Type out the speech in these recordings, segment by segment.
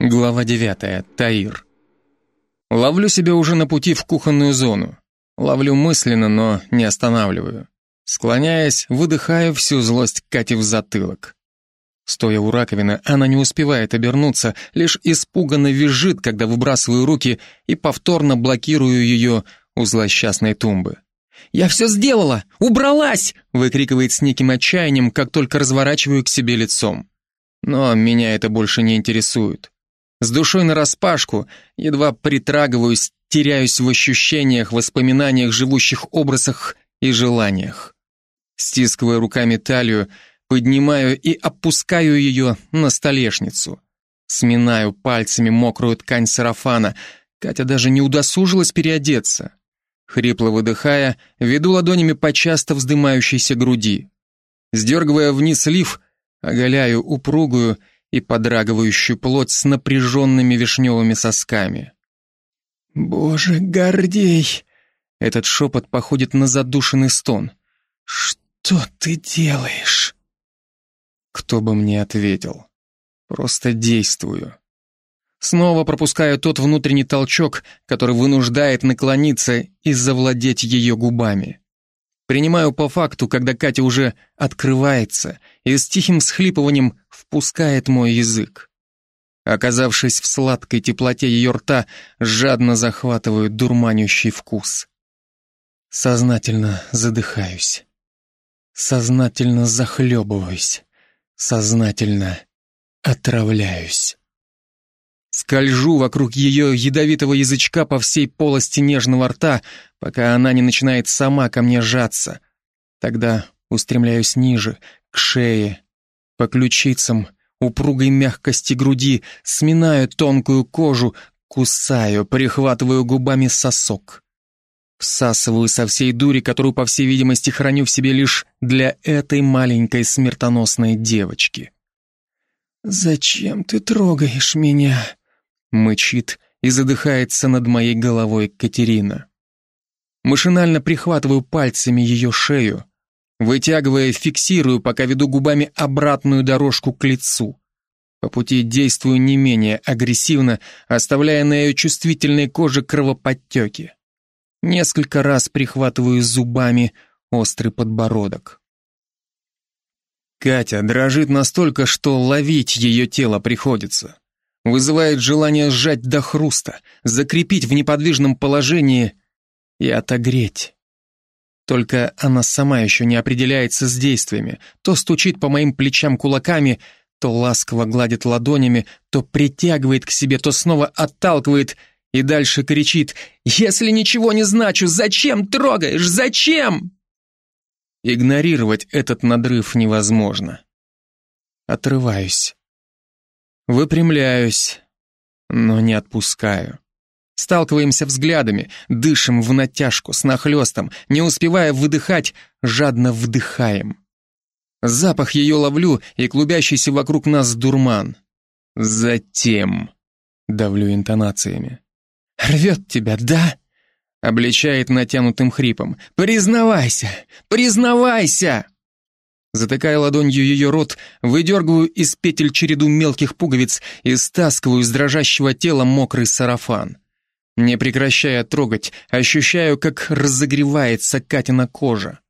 Глава 9. Таир. Ловлю себя уже на пути в кухонную зону. Ловлю мысленно, но не останавливаю. Склоняясь, выдыхаю всю злость Кати в затылок. Стоя у раковины, она не успевает обернуться, лишь испуганно визжит, когда выбрасываю руки и повторно блокирую ее у злосчастной тумбы. «Я все сделала! Убралась!» выкрикивает с неким отчаянием, как только разворачиваю к себе лицом. Но меня это больше не интересует. С душой нараспашку, едва притрагиваюсь, теряюсь в ощущениях, воспоминаниях, живущих образах и желаниях. Стискивая руками талию, поднимаю и опускаю ее на столешницу. Сминаю пальцами мокрую ткань сарафана. Катя даже не удосужилась переодеться. Хрипло выдыхая, веду ладонями по часто вздымающейся груди. Сдергивая вниз лиф, оголяю упругую и подрагивающую плоть с напряженными вишневыми сосками. «Боже, Гордей!» Этот шепот походит на задушенный стон. «Что ты делаешь?» Кто бы мне ответил? Просто действую. Снова пропускаю тот внутренний толчок, который вынуждает наклониться и завладеть ее губами. Принимаю по факту, когда Катя уже открывается и с тихим схлипыванием впускает мой язык. Оказавшись в сладкой теплоте ее рта, жадно захватываю дурманящий вкус. Сознательно задыхаюсь. Сознательно захлебываюсь. Сознательно отравляюсь. Скольжу вокруг ее ядовитого язычка по всей полости нежного рта, пока она не начинает сама ко мне сжаться. Тогда устремляюсь ниже, к шее, по ключицам, упругой мягкости груди, сминаю тонкую кожу, кусаю, прихватываю губами сосок. Всасываю со всей дури, которую, по всей видимости, храню в себе лишь для этой маленькой смертоносной девочки. «Зачем ты трогаешь меня?» — мычит и задыхается над моей головой Катерина. Машинально прихватываю пальцами ее шею, вытягивая, фиксирую, пока веду губами обратную дорожку к лицу. По пути действую не менее агрессивно, оставляя на ее чувствительной коже кровоподтеки. Несколько раз прихватываю зубами острый подбородок. Катя дрожит настолько, что ловить ее тело приходится. Вызывает желание сжать до хруста, закрепить в неподвижном положении и отогреть. Только она сама еще не определяется с действиями, то стучит по моим плечам кулаками, то ласково гладит ладонями, то притягивает к себе, то снова отталкивает и дальше кричит «Если ничего не значу, зачем трогаешь? Зачем?» Игнорировать этот надрыв невозможно. Отрываюсь. Выпрямляюсь, но не отпускаю. Сталкиваемся взглядами, дышим в натяжку, с нахлестом, не успевая выдыхать, жадно вдыхаем. Запах ее ловлю и клубящийся вокруг нас дурман. Затем давлю интонациями. «Рвет тебя, да?» обличает натянутым хрипом. «Признавайся! Признавайся!» Затыкая ладонью ее рот, выдергиваю из петель череду мелких пуговиц и стаскиваю с дрожащего тела мокрый сарафан. Не прекращая трогать, ощущаю, как разогревается Катина кожа.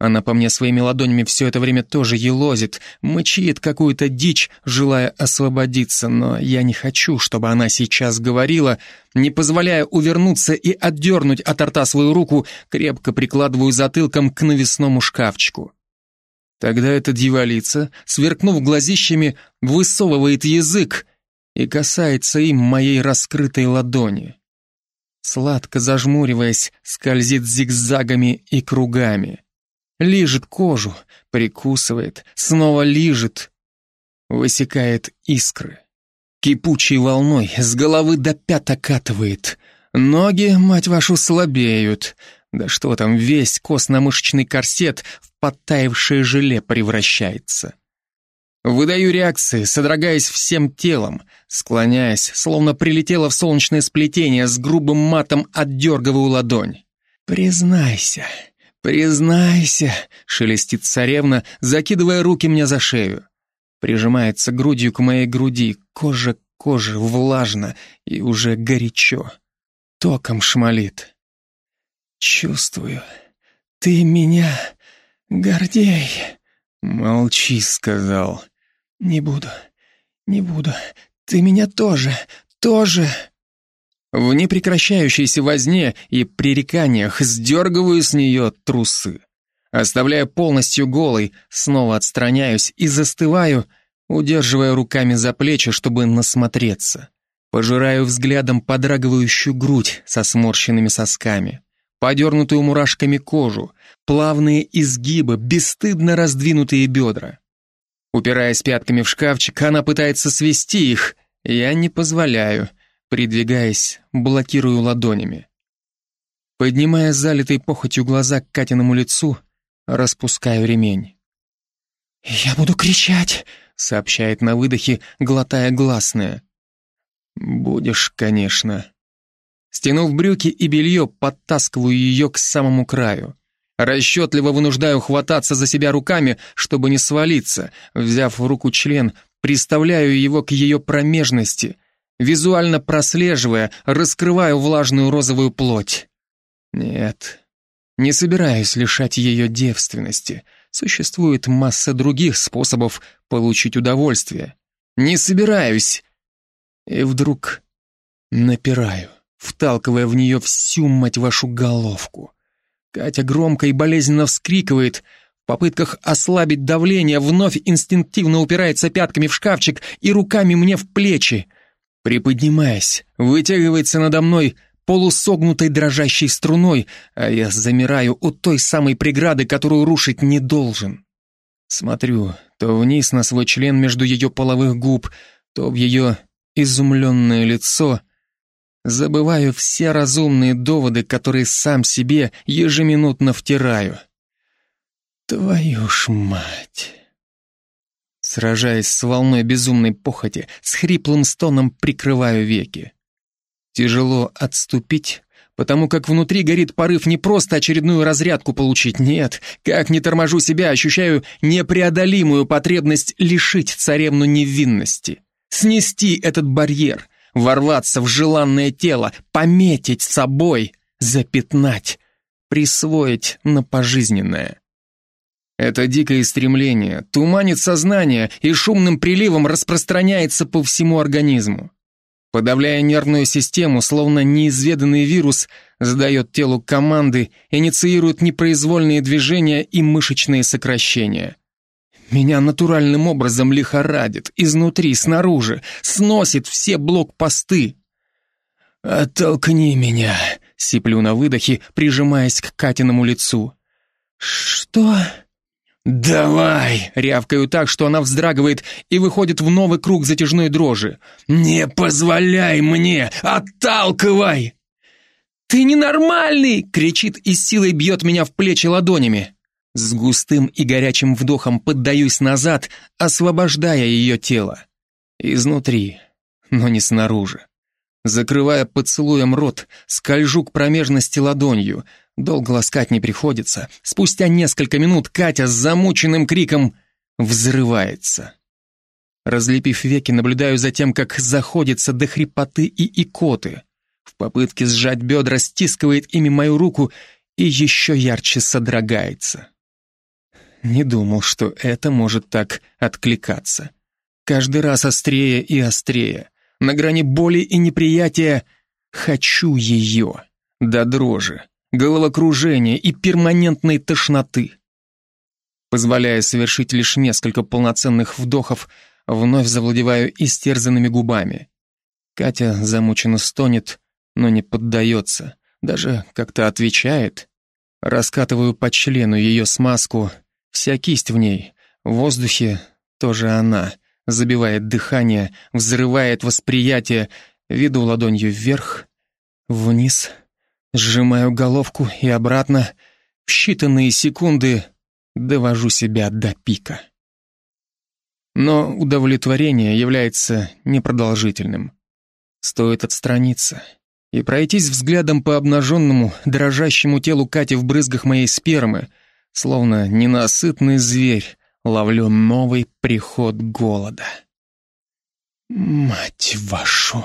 Она по мне своими ладонями все это время тоже елозит, мычит какую-то дичь, желая освободиться, но я не хочу, чтобы она сейчас говорила, не позволяя увернуться и отдернуть от рта свою руку, крепко прикладываю затылком к навесному шкафчику. Тогда эта дьяволица, сверкнув глазищами, высовывает язык и касается им моей раскрытой ладони. Сладко зажмуриваясь, скользит зигзагами и кругами. Лижет кожу, прикусывает, снова лижет. Высекает искры. Кипучей волной с головы до пят окатывает. Ноги, мать вашу, слабеют. Да что там, весь костно-мышечный корсет в подтаявшее желе превращается. Выдаю реакции, содрогаясь всем телом, склоняясь, словно прилетела в солнечное сплетение, с грубым матом отдергиваю ладонь. «Признайся, признайся», — шелестит царевна, закидывая руки мне за шею. Прижимается грудью к моей груди, кожа к коже влажно и уже горячо. Током шмалит. «Чувствую, ты меня, Гордей!» «Молчи», — сказал. «Не буду, не буду. Ты меня тоже, тоже!» В непрекращающейся возне и пререканиях сдергиваю с нее трусы. Оставляя полностью голой, снова отстраняюсь и застываю, удерживая руками за плечи, чтобы насмотреться. Пожираю взглядом подрагивающую грудь со сморщенными сосками, подернутую мурашками кожу, плавные изгибы, бесстыдно раздвинутые бедра. Упираясь пятками в шкафчик, она пытается свести их, я не позволяю, придвигаясь, блокирую ладонями. Поднимая залитой похотью глаза к Катиному лицу, распускаю ремень. «Я буду кричать», — сообщает на выдохе, глотая гласное. «Будешь, конечно». Стянув брюки и белье, подтаскиваю ее к самому краю. Расчетливо вынуждаю хвататься за себя руками, чтобы не свалиться. Взяв в руку член, приставляю его к ее промежности. Визуально прослеживая, раскрываю влажную розовую плоть. Нет, не собираюсь лишать ее девственности. Существует масса других способов получить удовольствие. Не собираюсь. И вдруг напираю, вталкивая в нее всю, мать вашу, головку. Катя громко и болезненно вскрикивает. В попытках ослабить давление вновь инстинктивно упирается пятками в шкафчик и руками мне в плечи. Приподнимаясь, вытягивается надо мной полусогнутой дрожащей струной, а я замираю у той самой преграды, которую рушить не должен. Смотрю то вниз на свой член между ее половых губ, то в ее изумленное лицо — Забываю все разумные доводы, которые сам себе ежеминутно втираю. Твою ж мать! Сражаясь с волной безумной похоти, с хриплым стоном прикрываю веки. Тяжело отступить, потому как внутри горит порыв не просто очередную разрядку получить, нет, как не торможу себя, ощущаю непреодолимую потребность лишить царевну невинности, снести этот барьер, ворваться в желанное тело, пометить собой, запятнать, присвоить на пожизненное. Это дикое стремление туманит сознание и шумным приливом распространяется по всему организму. Подавляя нервную систему, словно неизведанный вирус, задает телу команды, инициирует непроизвольные движения и мышечные сокращения. Меня натуральным образом лихорадит, изнутри, снаружи, сносит все блокпосты. «Оттолкни меня», — сиплю на выдохе, прижимаясь к Катиному лицу. «Что?» «Давай!» — рявкаю так, что она вздрагивает и выходит в новый круг затяжной дрожи. «Не позволяй мне! Отталкивай!» «Ты ненормальный!» — кричит и с силой бьет меня в плечи ладонями. С густым и горячим вдохом поддаюсь назад, освобождая ее тело. Изнутри, но не снаружи. Закрывая поцелуем рот, скольжу к промежности ладонью. Долго ласкать не приходится. Спустя несколько минут Катя с замученным криком взрывается. Разлепив веки, наблюдаю за тем, как заходится до хрипоты и икоты. В попытке сжать бедра стискивает ими мою руку и еще ярче содрогается. Не думал, что это может так откликаться. Каждый раз острее и острее. На грани боли и неприятия «хочу ее» до дрожи, головокружения и перманентной тошноты. Позволяя совершить лишь несколько полноценных вдохов, вновь завладеваю истерзанными губами. Катя замученно стонет, но не поддается, даже как-то отвечает. Раскатываю по члену ее смазку — Вся кисть в ней, в воздухе тоже она, забивает дыхание, взрывает восприятие, веду ладонью вверх, вниз, сжимаю головку и обратно, в считанные секунды довожу себя до пика. Но удовлетворение является непродолжительным. Стоит отстраниться и пройтись взглядом по обнаженному, дрожащему телу Кати в брызгах моей спермы — Словно ненасытный зверь, ловлю новый приход голода. «Мать вашу!»